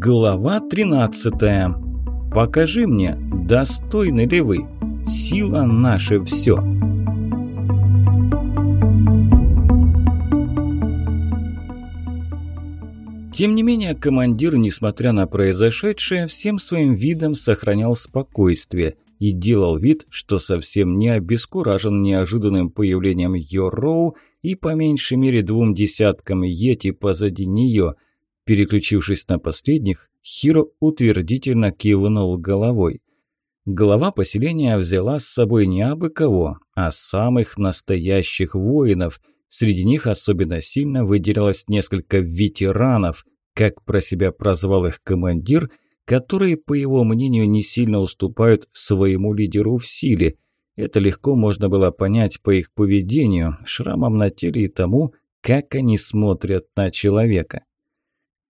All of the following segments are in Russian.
Глава 13. Покажи мне, достойны ли вы. Сила наше все. Тем не менее, командир, несмотря на произошедшее, всем своим видом сохранял спокойствие и делал вид, что совсем не обескуражен неожиданным появлением Йороу и по меньшей мере двум десяткам Йети позади нее – Переключившись на последних, Хиро утвердительно кивнул головой. Глава поселения взяла с собой не абы кого, а самых настоящих воинов. Среди них особенно сильно выделялось несколько ветеранов, как про себя прозвал их командир, которые, по его мнению, не сильно уступают своему лидеру в силе. Это легко можно было понять по их поведению, шрамам на теле и тому, как они смотрят на человека.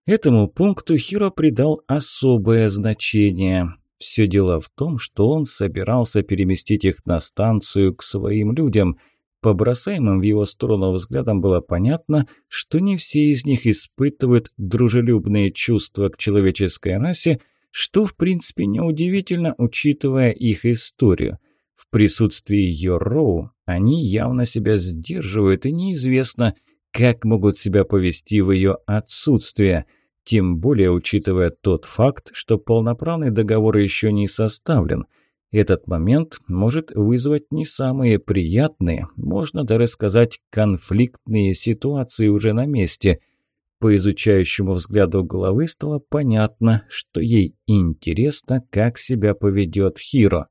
Этому пункту Хиро придал особое значение. Все дело в том, что он собирался переместить их на станцию к своим людям. По бросаемым в его сторону взглядам было понятно, что не все из них испытывают дружелюбные чувства к человеческой расе, что в принципе неудивительно, учитывая их историю. В присутствии Йороу они явно себя сдерживают, и неизвестно, как могут себя повести в ее отсутствие – тем более учитывая тот факт, что полноправный договор еще не составлен. Этот момент может вызвать не самые приятные, можно даже сказать, конфликтные ситуации уже на месте. По изучающему взгляду головы стало понятно, что ей интересно, как себя поведет Хиро.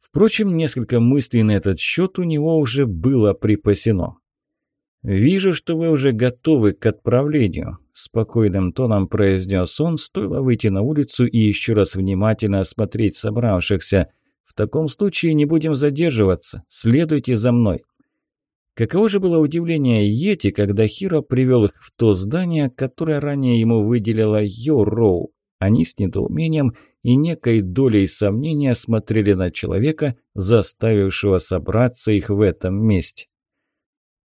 Впрочем, несколько мыслей на этот счет у него уже было припасено. «Вижу, что вы уже готовы к отправлению», – спокойным тоном произнес он, стоило выйти на улицу и еще раз внимательно осмотреть собравшихся. «В таком случае не будем задерживаться. Следуйте за мной». Каково же было удивление Йети, когда Хиро привел их в то здание, которое ранее ему выделила Йо-Роу. Они с недоумением и некой долей сомнения смотрели на человека, заставившего собраться их в этом месте.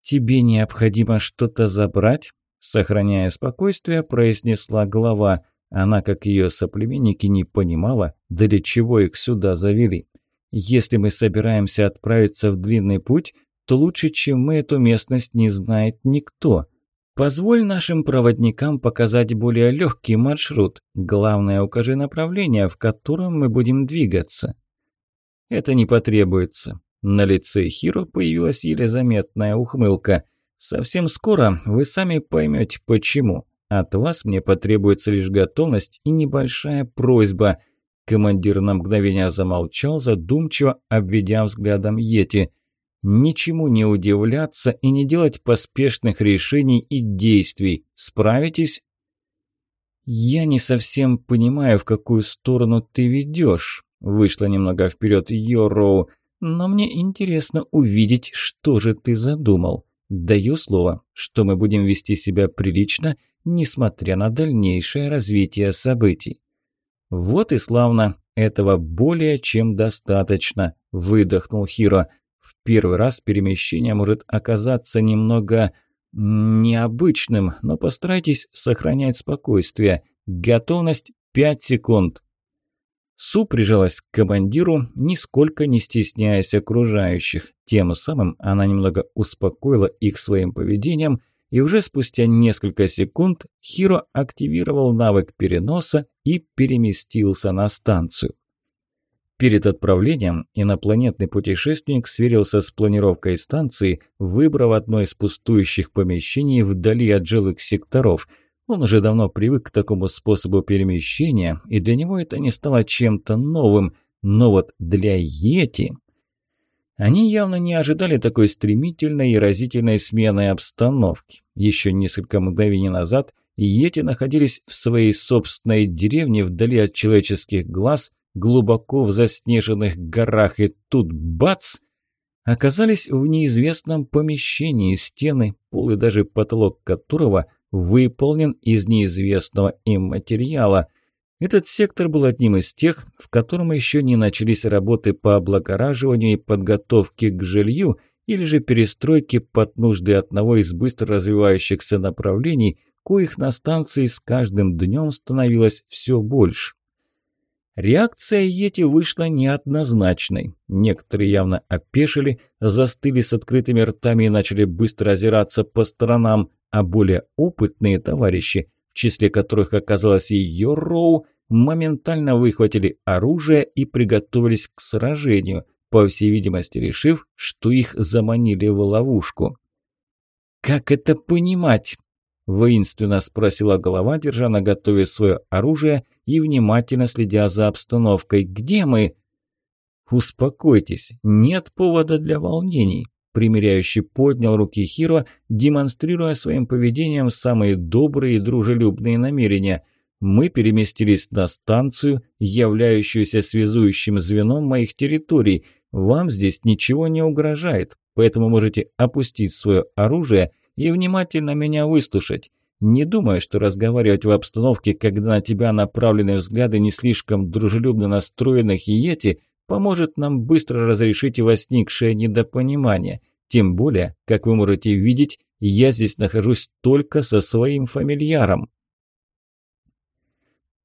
«Тебе необходимо что-то забрать?» Сохраняя спокойствие, произнесла глава. Она, как ее соплеменники, не понимала, для чего их сюда завели. «Если мы собираемся отправиться в длинный путь, то лучше, чем мы, эту местность не знает никто. Позволь нашим проводникам показать более легкий маршрут. Главное, укажи направление, в котором мы будем двигаться». «Это не потребуется. На лице Хиро появилась еле заметная ухмылка. «Совсем скоро вы сами поймете, почему. От вас мне потребуется лишь готовность и небольшая просьба». Командир на мгновение замолчал, задумчиво обведя взглядом Йети. «Ничему не удивляться и не делать поспешных решений и действий. Справитесь?» «Я не совсем понимаю, в какую сторону ты ведешь», – вышла немного вперед Йороу. Но мне интересно увидеть, что же ты задумал. Даю слово, что мы будем вести себя прилично, несмотря на дальнейшее развитие событий. Вот и славно. Этого более чем достаточно, выдохнул Хиро. В первый раз перемещение может оказаться немного необычным, но постарайтесь сохранять спокойствие. Готовность пять секунд. Су прижалась к командиру, нисколько не стесняясь окружающих. Тем самым она немного успокоила их своим поведением, и уже спустя несколько секунд Хиро активировал навык переноса и переместился на станцию. Перед отправлением инопланетный путешественник сверился с планировкой станции, выбрав одно из пустующих помещений вдали от жилых секторов – он уже давно привык к такому способу перемещения, и для него это не стало чем-то новым. Но вот для Йети... Они явно не ожидали такой стремительной и разительной смены обстановки. Еще несколько мгновений назад Йети находились в своей собственной деревне вдали от человеческих глаз, глубоко в заснеженных горах, и тут бац! Оказались в неизвестном помещении, стены, пол и даже потолок которого – выполнен из неизвестного им материала. Этот сектор был одним из тех, в котором еще не начались работы по облагораживанию и подготовке к жилью или же перестройке под нужды одного из быстро развивающихся направлений, коих на станции с каждым днем становилось все больше. Реакция Йети вышла неоднозначной. Некоторые явно опешили, застыли с открытыми ртами и начали быстро озираться по сторонам, а более опытные товарищи, в числе которых оказалась и Йорроу, моментально выхватили оружие и приготовились к сражению, по всей видимости решив, что их заманили в ловушку. «Как это понимать?» – воинственно спросила голова, держа на готове свое оружие и внимательно следя за обстановкой. «Где мы?» «Успокойтесь, нет повода для волнений», – примиряющий поднял руки Хиро, демонстрируя своим поведением самые добрые и дружелюбные намерения. «Мы переместились на станцию, являющуюся связующим звеном моих территорий. Вам здесь ничего не угрожает, поэтому можете опустить свое оружие и внимательно меня выслушать. Не думаю, что разговаривать в обстановке, когда на тебя направлены взгляды не слишком дружелюбно настроенных иети, поможет нам быстро разрешить возникшее недопонимание. Тем более, как вы можете видеть, я здесь нахожусь только со своим фамильяром.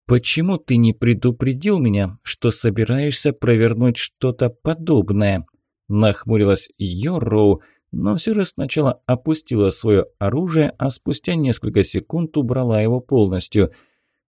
«Почему ты не предупредил меня, что собираешься провернуть что-то подобное?» Нахмурилась Йорроу, но все же сначала опустила свое оружие, а спустя несколько секунд убрала его полностью.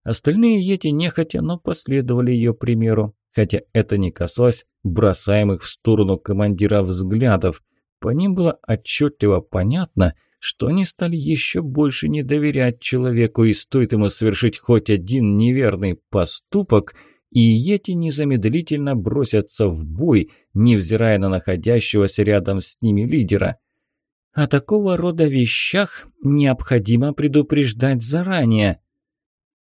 Остальные Йети нехотя, но последовали ее примеру, хотя это не касалось бросаемых в сторону командира взглядов. По ним было отчетливо понятно, что они стали еще больше не доверять человеку, и стоит ему совершить хоть один неверный поступок – и Йети незамедлительно бросятся в бой, невзирая на находящегося рядом с ними лидера. О такого рода вещах необходимо предупреждать заранее.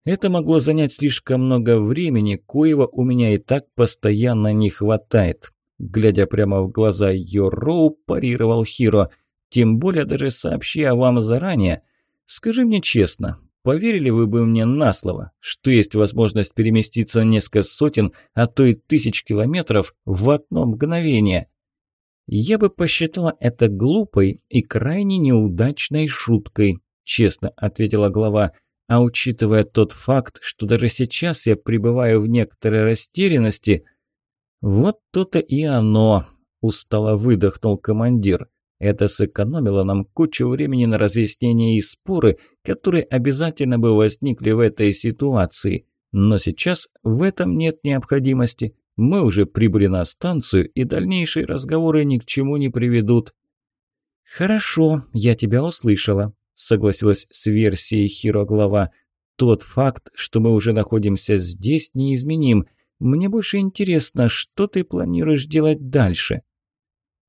Это могло занять слишком много времени, коего у меня и так постоянно не хватает. Глядя прямо в глаза Йороу, парировал Хиро. Тем более даже сообщи о вам заранее. Скажи мне честно, Поверили вы бы мне на слово, что есть возможность переместиться несколько сотен, а то и тысяч километров в одно мгновение? Я бы посчитала это глупой и крайне неудачной шуткой, честно ответила глава. А учитывая тот факт, что даже сейчас я пребываю в некоторой растерянности, вот то-то и оно, устало выдохнул командир. Это сэкономило нам кучу времени на разъяснения и споры, которые обязательно бы возникли в этой ситуации. Но сейчас в этом нет необходимости. Мы уже прибыли на станцию, и дальнейшие разговоры ни к чему не приведут. «Хорошо, я тебя услышала», – согласилась с версией Хироглава. «Тот факт, что мы уже находимся здесь, неизменим. Мне больше интересно, что ты планируешь делать дальше?»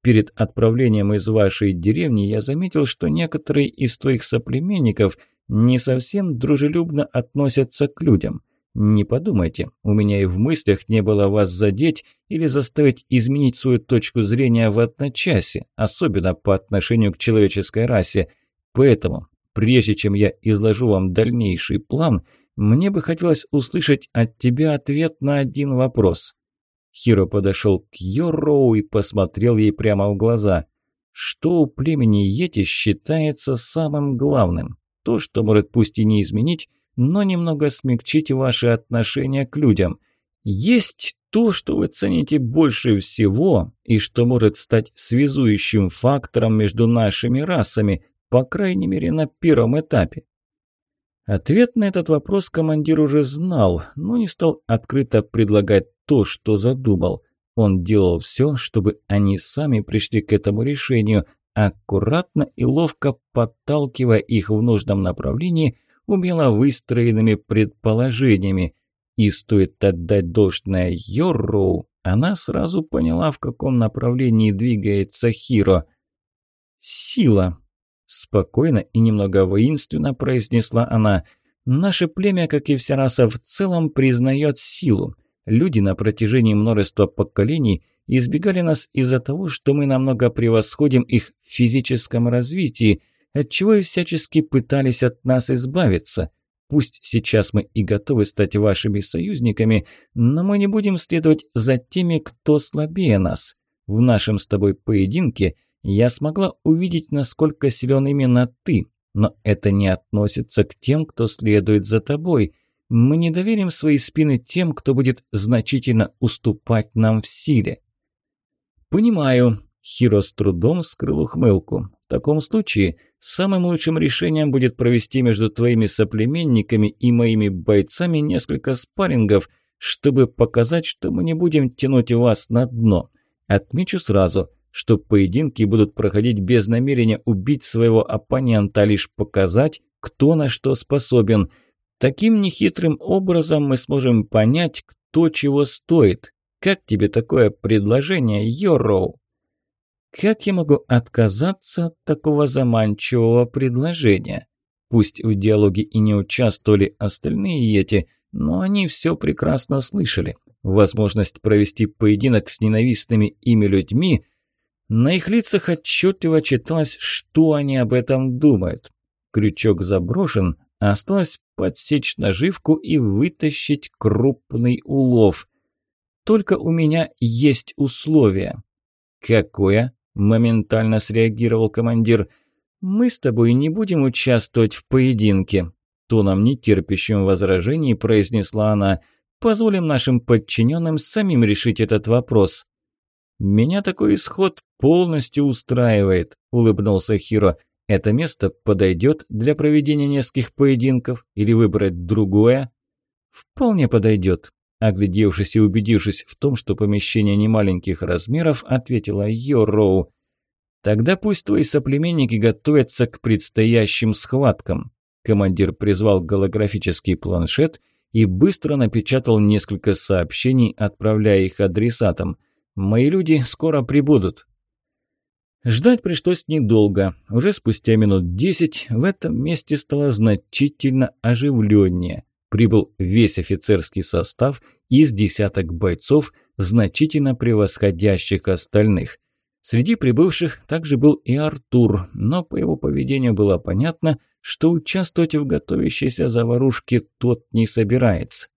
Перед отправлением из вашей деревни я заметил, что некоторые из твоих соплеменников не совсем дружелюбно относятся к людям. Не подумайте, у меня и в мыслях не было вас задеть или заставить изменить свою точку зрения в одночасье, особенно по отношению к человеческой расе. Поэтому, прежде чем я изложу вам дальнейший план, мне бы хотелось услышать от тебя ответ на один вопрос. Хиро подошел к Йорроу и посмотрел ей прямо в глаза. Что у племени Йети считается самым главным? То, что может пусть и не изменить, но немного смягчить ваши отношения к людям. Есть то, что вы цените больше всего и что может стать связующим фактором между нашими расами, по крайней мере на первом этапе. Ответ на этот вопрос командир уже знал, но не стал открыто предлагать то, что задумал. Он делал все, чтобы они сами пришли к этому решению, аккуратно и ловко подталкивая их в нужном направлении умело выстроенными предположениями. И стоит отдать должное Йорроу, она сразу поняла, в каком направлении двигается Хиро. «Сила», Спокойно и немного воинственно произнесла она. «Наше племя, как и вся раса в целом, признает силу. Люди на протяжении множества поколений избегали нас из-за того, что мы намного превосходим их в физическом развитии, отчего и всячески пытались от нас избавиться. Пусть сейчас мы и готовы стать вашими союзниками, но мы не будем следовать за теми, кто слабее нас. В нашем с тобой поединке – я смогла увидеть, насколько силен именно ты. но это не относится к тем, кто следует за тобой. Мы не доверим свои спины тем, кто будет значительно уступать нам в силе». «Понимаю», – Хиро с трудом скрыл ухмылку. «В таком случае самым лучшим решением будет провести между твоими соплеменниками и моими бойцами несколько спаррингов, чтобы показать, что мы не будем тянуть вас на дно. Отмечу сразу – что поединки будут проходить без намерения убить своего оппонента, а лишь показать, кто на что способен. Таким нехитрым образом мы сможем понять, кто чего стоит. Как тебе такое предложение, Йорроу? Как я могу отказаться от такого заманчивого предложения? Пусть в диалоге и не участвовали остальные эти, но они все прекрасно слышали. Возможность провести поединок с ненавистными ими людьми – на их лицах отчетливо читалось, что они об этом думают. Крючок заброшен, а осталось подсечь наживку и вытащить крупный улов. Только у меня есть условие. «Какое?» – моментально среагировал командир. «Мы с тобой не будем участвовать в поединке», – тоном нетерпящим возражений произнесла она. «Позволим нашим подчиненным самим решить этот вопрос». «Меня такой исход полностью устраивает», – улыбнулся Хиро. «Это место подойдет для проведения нескольких поединков или выбрать другое?» «Вполне подойдет», – оглядевшись и убедившись в том, что помещение немаленьких размеров, ответила Йороу. «Тогда пусть твои соплеменники готовятся к предстоящим схваткам». Командир призвал голографический планшет и быстро напечатал несколько сообщений, отправляя их адресатам – Мои люди скоро прибудут». Ждать пришлось недолго. Уже спустя минут десять в этом месте стало значительно оживленнее. Прибыл весь офицерский состав из десяток бойцов, значительно превосходящих остальных. Среди прибывших также был и Артур, но по его поведению было понятно, что участвовать в готовящейся заварушке тот не собирается.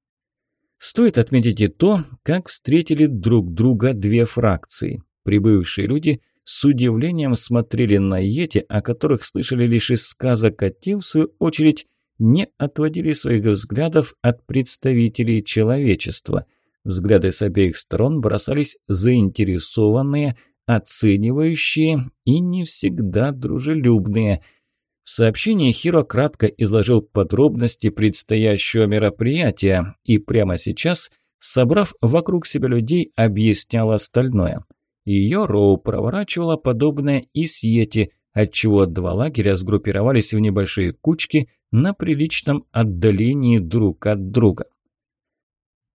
Стоит отметить и то, как встретили друг друга две фракции. Прибывшие люди с удивлением смотрели на Йети, о которых слышали лишь из сказок, а те, в свою очередь, не отводили своих взглядов от представителей человечества. Взгляды с обеих сторон бросались заинтересованные, оценивающие и не всегда дружелюбные – в сообщении Хиро кратко изложил подробности предстоящего мероприятия и прямо сейчас, собрав вокруг себя людей, объяснял остальное. Ее Роу проворачивала подобное и с Йети, отчего два лагеря сгруппировались в небольшие кучки на приличном отдалении друг от друга.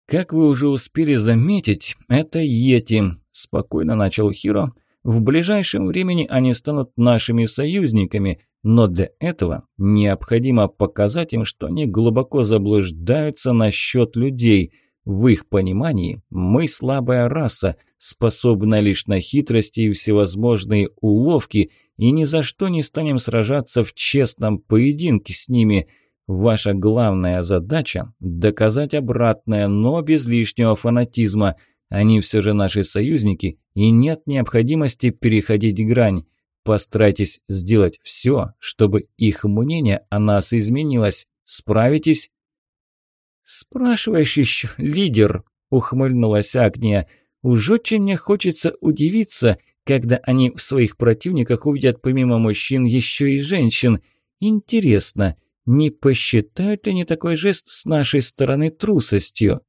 «Как вы уже успели заметить, это Йети», – спокойно начал Хиро. «В ближайшем времени они станут нашими союзниками – но для этого необходимо показать им, что они глубоко заблуждаются насчет людей. В их понимании мы слабая раса, способная лишь на хитрости и всевозможные уловки, и ни за что не станем сражаться в честном поединке с ними. Ваша главная задача – доказать обратное, но без лишнего фанатизма. Они все же наши союзники, и нет необходимости переходить грань. Постарайтесь сделать все, чтобы их мнение о нас изменилось. Справитесь?» «Спрашиваешь еще, лидер?» – ухмыльнулась Агния. «Уж очень мне хочется удивиться, когда они в своих противниках увидят помимо мужчин еще и женщин. Интересно, не посчитают ли они такой жест с нашей стороны трусостью?»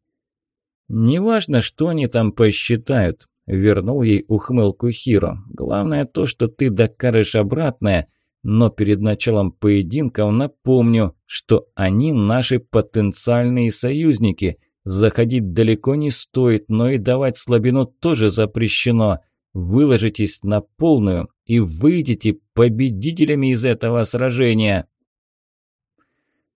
«Неважно, что они там посчитают. Вернул ей ухмылку Хиро. «Главное то, что ты докажешь обратное, но перед началом поединков напомню, что они наши потенциальные союзники. Заходить далеко не стоит, но и давать слабину тоже запрещено. Выложитесь на полную и выйдете победителями из этого сражения».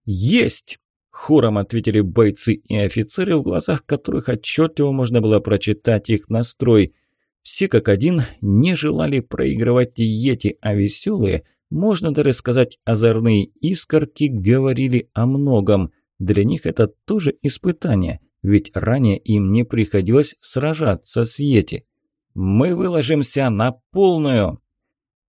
«Есть!» Хором ответили бойцы и офицеры, в глазах которых отчетливо можно было прочитать их настрой. Все как один не желали проигрывать Йети, а веселые, можно даже сказать озорные искорки, говорили о многом. Для них это тоже испытание, ведь ранее им не приходилось сражаться с Йети. «Мы выложимся на полную!»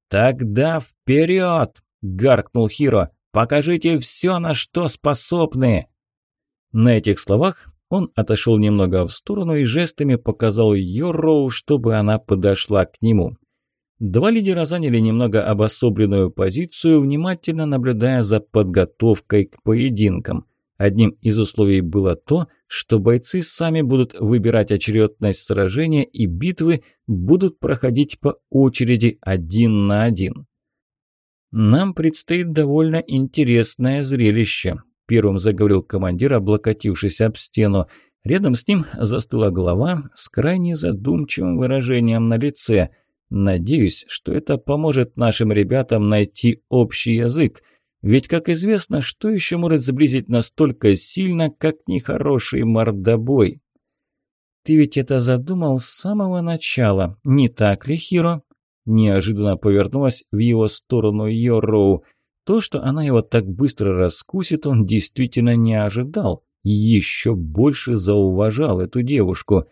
«Тогда вперед!» – гаркнул Хиро. «Покажите все, на что способны!» На этих словах он отошел немного в сторону и жестами показал Йорроу, чтобы она подошла к нему. Два лидера заняли немного обособленную позицию, внимательно наблюдая за подготовкой к поединкам. Одним из условий было то, что бойцы сами будут выбирать очередность сражения и битвы будут проходить по очереди один на один. «Нам предстоит довольно интересное зрелище», – первым заговорил командир, облокотившись об стену. Рядом с ним застыла голова с крайне задумчивым выражением на лице – Надеюсь, что это поможет нашим ребятам найти общий язык. Ведь, как известно, что еще может сблизить настолько сильно, как нехороший мордобой? Ты ведь это задумал с самого начала, не так ли, Хиро? Неожиданно повернулась в его сторону Йорроу. То, что она его так быстро раскусит, он действительно не ожидал. И еще больше зауважал эту девушку.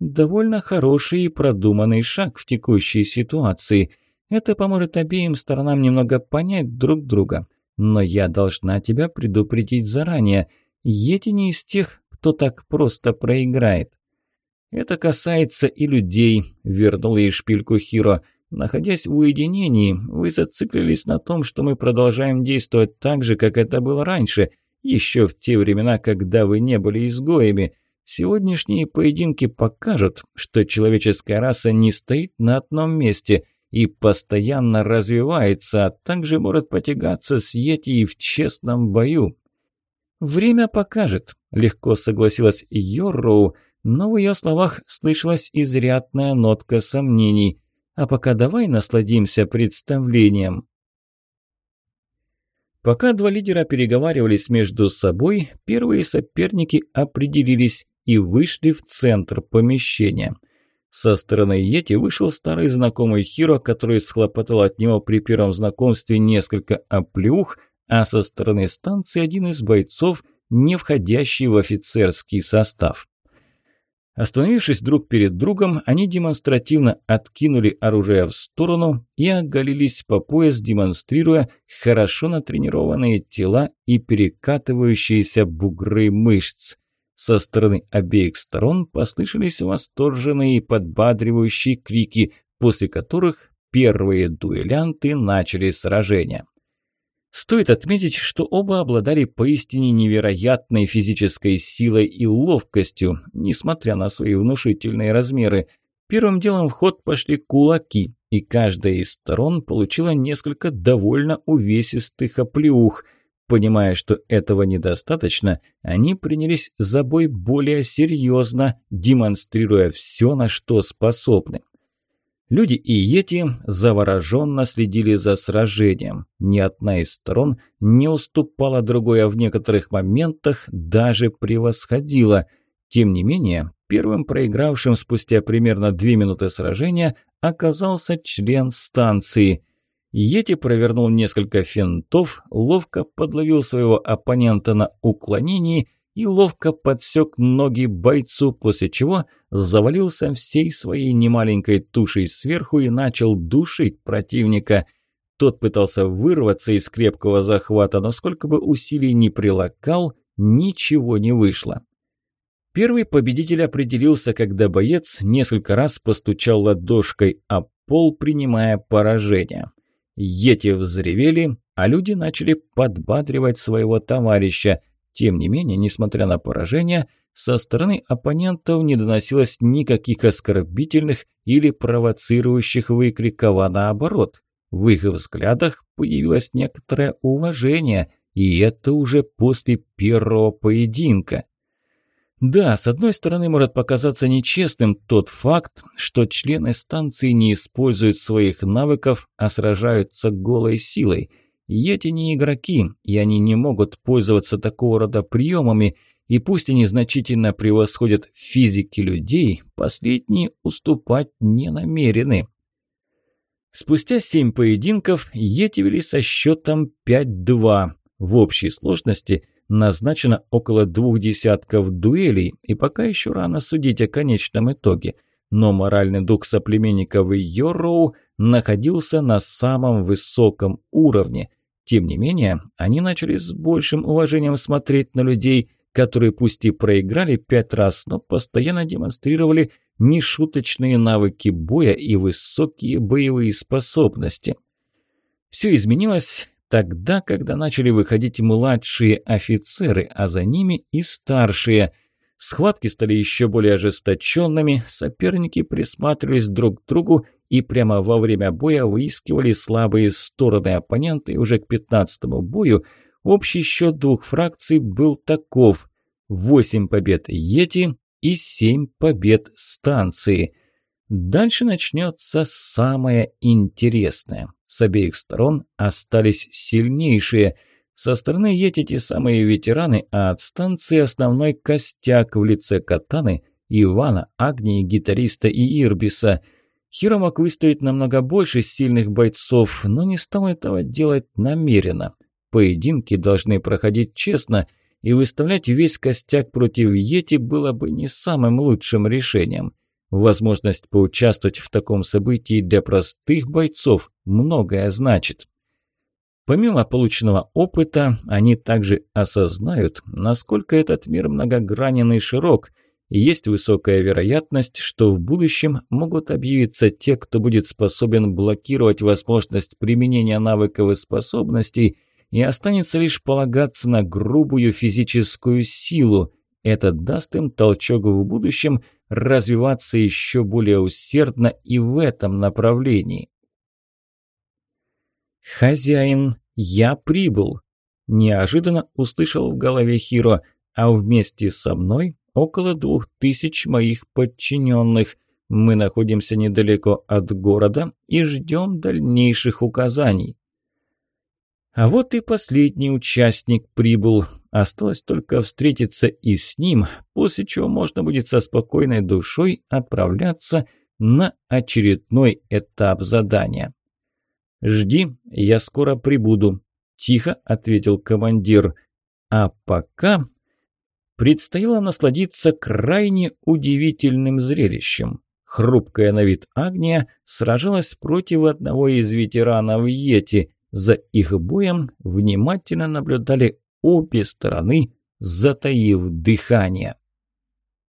Довольно хороший и продуманный шаг в текущей ситуации. Это поможет обеим сторонам немного понять друг друга. Но я должна тебя предупредить заранее. Ети не из тех, кто так просто проиграет. Это касается и людей, вернул ей шпильку Хиро. Находясь в уединении, вы зациклились на том, что мы продолжаем действовать так же, как это было раньше, еще в те времена, когда вы не были изгоями. Сегодняшние поединки покажут, что человеческая раса не стоит на одном месте и постоянно развивается, а также может потягаться с Йети и в честном бою. «Время покажет», – легко согласилась Йорроу, но в ее словах слышалась изрядная нотка сомнений. «А пока давай насладимся представлением». Пока два лидера переговаривались между собой, первые соперники определились и вышли в центр помещения. Со стороны Йети вышел старый знакомый Хиро, который схлопотал от него при первом знакомстве несколько оплеух, а со стороны станции один из бойцов, не входящий в офицерский состав. Остановившись друг перед другом, они демонстративно откинули оружие в сторону и оголились по пояс, демонстрируя хорошо натренированные тела и перекатывающиеся бугры мышц. Со стороны обеих сторон послышались восторженные и подбадривающие крики, после которых первые дуэлянты начали сражение. Стоит отметить, что оба обладали поистине невероятной физической силой и ловкостью, несмотря на свои внушительные размеры. Первым делом в ход пошли кулаки, и каждая из сторон получила несколько довольно увесистых оплеух – Понимая, что этого недостаточно, они принялись за бой более серьезно, демонстрируя все, на что способны. Люди и Йети завороженно следили за сражением. Ни одна из сторон не уступала другой, а в некоторых моментах даже превосходила. Тем не менее, первым проигравшим спустя примерно две минуты сражения оказался член станции – Йети провернул несколько финтов, ловко подловил своего оппонента на уклонении и ловко подсек ноги бойцу, после чего завалился всей своей немаленькой тушей сверху и начал душить противника. Тот пытался вырваться из крепкого захвата, но сколько бы усилий ни прилагал, ничего не вышло. Первый победитель определился, когда боец несколько раз постучал ладошкой о пол, принимая поражение. Ети взревели, а люди начали подбадривать своего товарища. Тем не менее, несмотря на поражение, со стороны оппонентов не доносилось никаких оскорбительных или провоцирующих выкриков, а наоборот. В их взглядах появилось некоторое уважение, и это уже после первого поединка. Да, с одной стороны, может показаться нечестным тот факт, что члены станции не используют своих навыков, а сражаются голой силой. И эти не игроки, и они не могут пользоваться такого рода приемами, и пусть они значительно превосходят физики людей, последние уступать не намерены. Спустя семь поединков Йети вели со счетом 5-2. В общей сложности – назначено около двух десятков дуэлей, и пока еще рано судить о конечном итоге. Но моральный дух соплеменников Йорроу находился на самом высоком уровне. Тем не менее, они начали с большим уважением смотреть на людей, которые пусть и проиграли пять раз, но постоянно демонстрировали нешуточные навыки боя и высокие боевые способности. Все изменилось тогда, когда начали выходить младшие офицеры, а за ними и старшие. Схватки стали еще более ожесточенными, соперники присматривались друг к другу и прямо во время боя выискивали слабые стороны оппонента, и уже к пятнадцатому бою общий счет двух фракций был таков – восемь побед Йети и семь побед станции. Дальше начнется самое интересное. С обеих сторон остались сильнейшие. Со стороны Йети те самые ветераны, а от станции основной костяк в лице Катаны, Ивана, Агнии, гитариста и Ирбиса – Хиро мог выставить намного больше сильных бойцов, но не стал этого делать намеренно. Поединки должны проходить честно, и выставлять весь костяк против Йети было бы не самым лучшим решением. Возможность поучаствовать в таком событии для простых бойцов многое значит. Помимо полученного опыта, они также осознают, насколько этот мир многогранен и широк – есть высокая вероятность, что в будущем могут объявиться те, кто будет способен блокировать возможность применения навыков и способностей, и останется лишь полагаться на грубую физическую силу. Это даст им толчок в будущем развиваться еще более усердно и в этом направлении. «Хозяин, я прибыл!» Неожиданно услышал в голове Хиро, а вместе со мной около двух тысяч моих подчиненных. Мы находимся недалеко от города и ждем дальнейших указаний. А вот и последний участник прибыл. Осталось только встретиться и с ним, после чего можно будет со спокойной душой отправляться на очередной этап задания. «Жди, я скоро прибуду», – тихо ответил командир. «А пока предстояло насладиться крайне удивительным зрелищем. Хрупкая на вид Агния сражалась против одного из ветеранов Йети. За их боем внимательно наблюдали обе стороны, затаив дыхание.